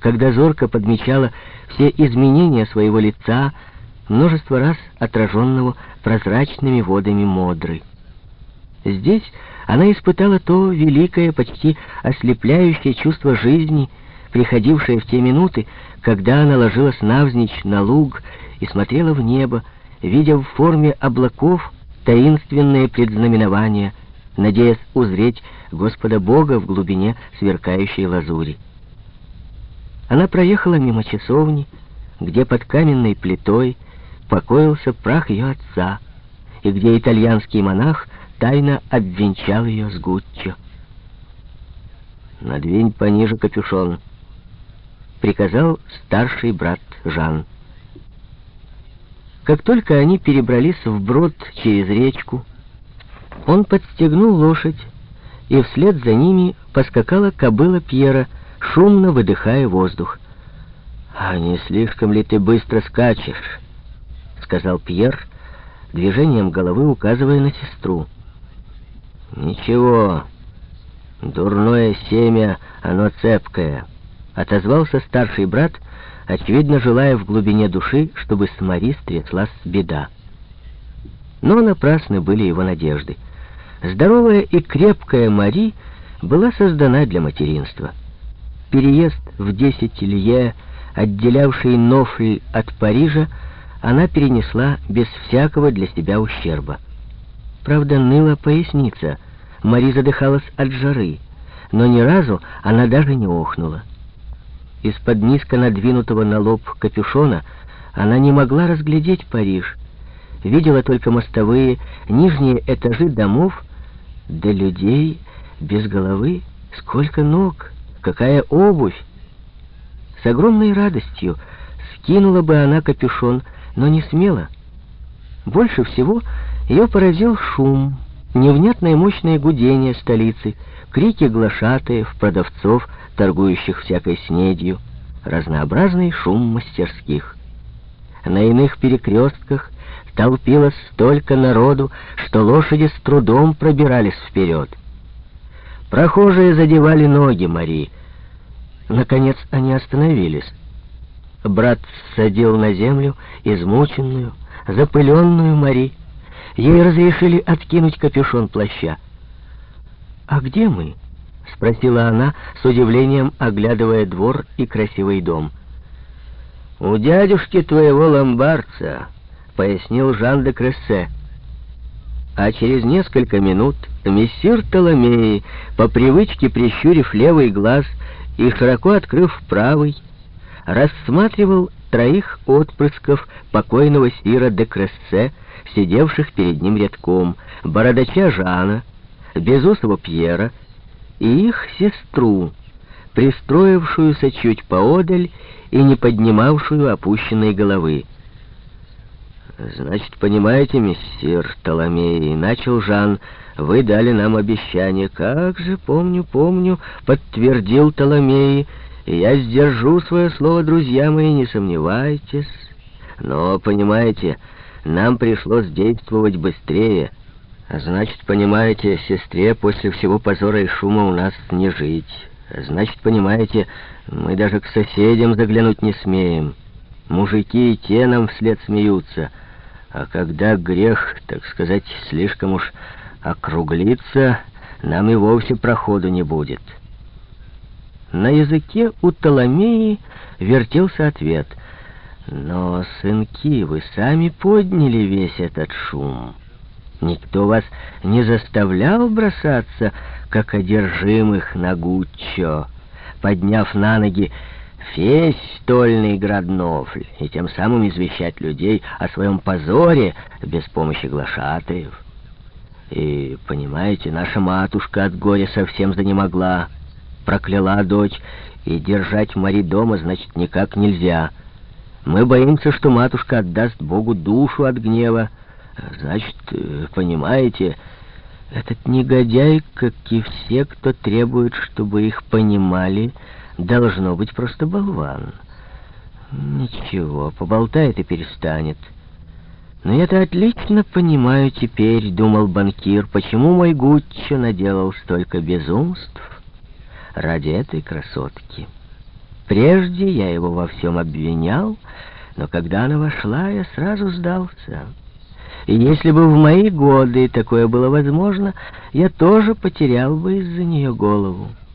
когда зорко подмечала все изменения своего лица, множество раз отраженного прозрачными водами Модры. Здесь она испытала то великое, почти ослепляющее чувство жизни, приходившее в те минуты, когда она ложилась навзничь на луг и смотрела в небо, видя в форме облаков таинственные предзнаменования, надеясь узреть Господа Бога в глубине сверкающей лазури. Она проехала мимо часовни, где под каменной плитой покоился прах ее отца, и где итальянский монах тайно обвенчал ее с Гуччо. «Надвинь пониже капюшон», — приказал старший брат Жан. Как только они перебрались вброд через речку, он подстегнул лошадь, и вслед за ними поскакала кобыла Пьера — шумно выдыхая воздух. «А не слишком ли ты быстро скачешь?» — сказал Пьер, движением головы указывая на сестру. «Ничего, дурное семя, оно цепкое», — отозвался старший брат, очевидно, желая в глубине души, чтобы с Мари стряслась беда. Но напрасны были его надежды. Здоровая и крепкая Мари была создана для материнства. Переезд в 10 лье, отделявший Нофль от Парижа, она перенесла без всякого для себя ущерба. Правда, ныла поясница, Мари задыхалась от жары, но ни разу она даже не охнула. Из-под низко надвинутого на лоб капюшона она не могла разглядеть Париж, видела только мостовые, нижние этажи домов, да людей без головы, сколько ног — Какая обувь! С огромной радостью скинула бы она капюшон, но не смела. Больше всего ее поразил шум, невнятное мощное гудение столицы, крики глашатаев, продавцов, торгующих всякой снедью, разнообразный шум мастерских. На иных перекрестках толпилось столько народу, что лошади с трудом пробирались вперед. Прохожие задевали ноги Мари. Наконец они остановились. Брат садил на землю измученную, запыленную Мари. Ей разрешили откинуть капюшон плаща. «А где мы?» — спросила она, с удивлением оглядывая двор и красивый дом. «У дядюшки твоего ломбарца», — пояснил Жан де Крессе а через несколько минут мессир Толомеи, по привычке прищурив левый глаз и широко открыв правый, рассматривал троих отпрысков покойного сира де Крессе, сидевших перед ним рядком, бородача Жана, безусого Пьера и их сестру, пристроившуюся чуть поодаль и не поднимавшую опущенной головы. «Значит, понимаете, мессир Толомей, начал Жан, вы дали нам обещание. Как же, помню, помню, подтвердил Толомей. Я сдержу свое слово, друзья мои, не сомневайтесь. Но, понимаете, нам пришлось действовать быстрее. Значит, понимаете, сестре после всего позора и шума у нас не жить. Значит, понимаете, мы даже к соседям заглянуть не смеем. Мужики и те нам вслед смеются». А когда грех, так сказать, слишком уж округлится, нам и вовсе проходу не будет. На языке у Толомеи вертелся ответ. Но, сынки, вы сами подняли весь этот шум. Никто вас не заставлял бросаться, как одержимых на Гуччо, подняв на ноги весь стольный граднофль, и тем самым извещать людей о своем позоре без помощи глашатаев. И, понимаете, наша матушка от горя совсем занемогла, прокляла дочь, и держать Мари дома, значит, никак нельзя. Мы боимся, что матушка отдаст Богу душу от гнева. Значит, э, понимаете, этот негодяй, как и все, кто требует, чтобы их понимали, — Должно быть просто болван. Ничего, поболтает и перестанет. Но я-то отлично понимаю теперь, думал банкир, почему мой Гуччо наделал столько безумств ради этой красотки. Прежде я его во всем обвинял, но когда она вошла, я сразу сдался. И если бы в мои годы такое было возможно, я тоже потерял бы из-за нее голову.